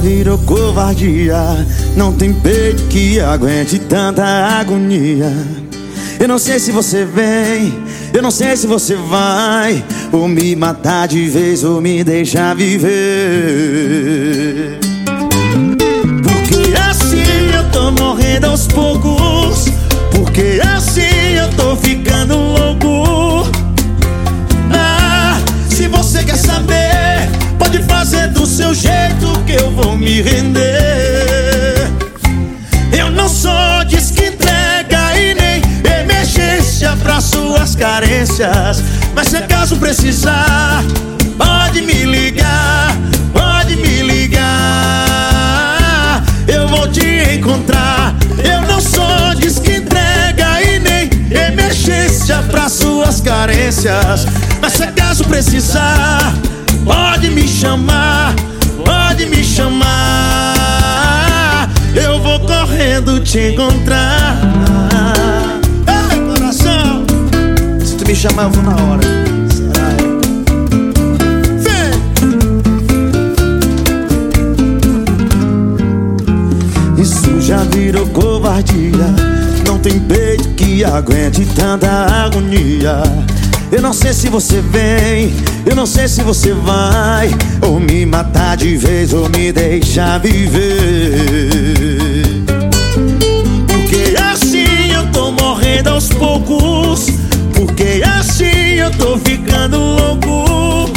virou covardia. Não tem peito que aguente tanta agonia. Eu não sei se você vem, eu não sei se você vai, ou me matar de vez ou me deixar viver. Eu vou me render. Eu não sou disque entrega e nem emergência pra suas carências. Mas se acaso precisar, pode me ligar, pode me ligar. Eu vou te encontrar. Eu não sou disque entrega e nem emergência pra suas carências. Mas se acaso precisar, pode me chamar, te encontrar. Ei, coração, Se tu me chamar, eu vou na hora. Isso já virou covardia. Não tem peito que aguente tanta agonia. Eu não sei se você vem, eu não sei se você vai, ou me matar de vez ou me deixar viver. Ficando louco.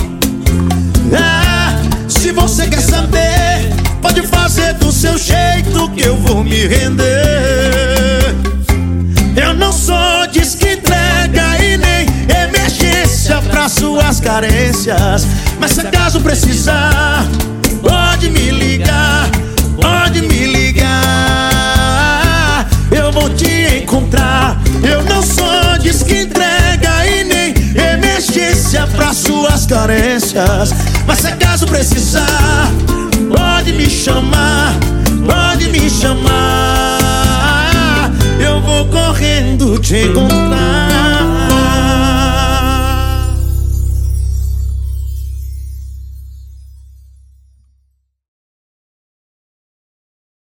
Ah, se você quer saber, pode fazer do seu jeito que eu vou me render. Eu não sou disque entrega e nem emergência pra suas carências. Mas se acaso precisar, pode me ligar, carências. Mas se acaso precisar, pode me chamar, pode me chamar. Eu vou correndo te encontrar.